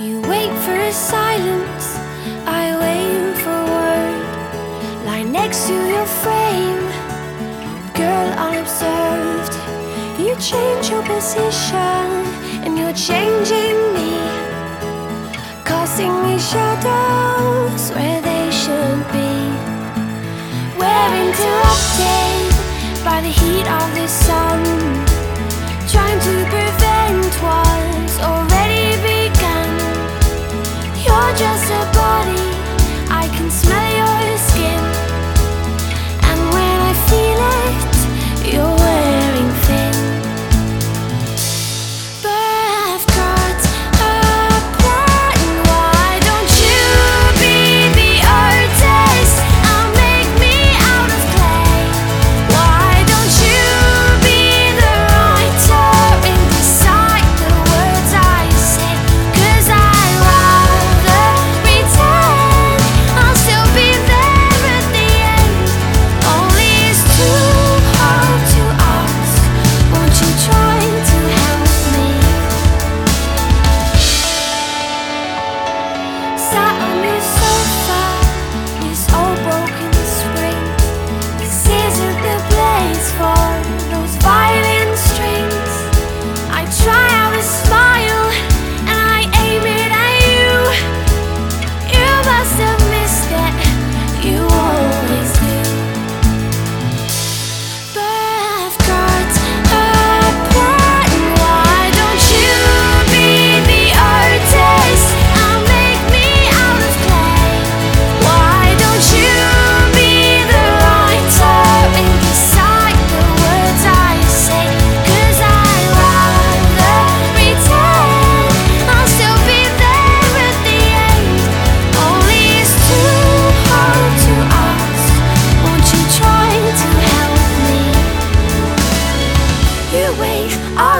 You wait for a silence, I wait for a word. Lie next to your frame, girl unobserved. You change your position, and you're changing me, causing me shadows where they should be. We're interrupted by the heat of the sun, trying to.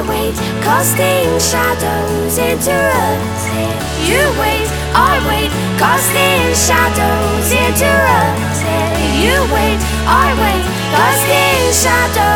wait, casting shadows into us. You wait, I wait, casting shadows into us. You wait, I wait, casting shadows.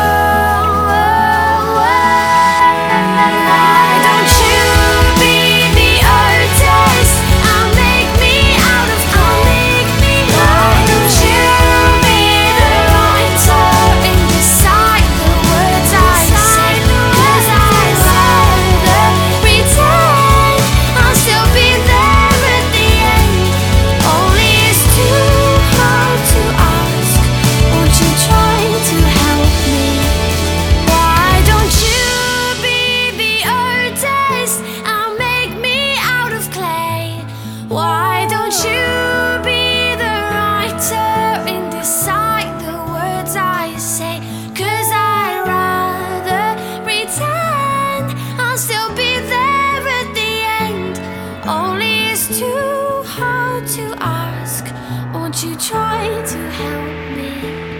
won't you try to help me?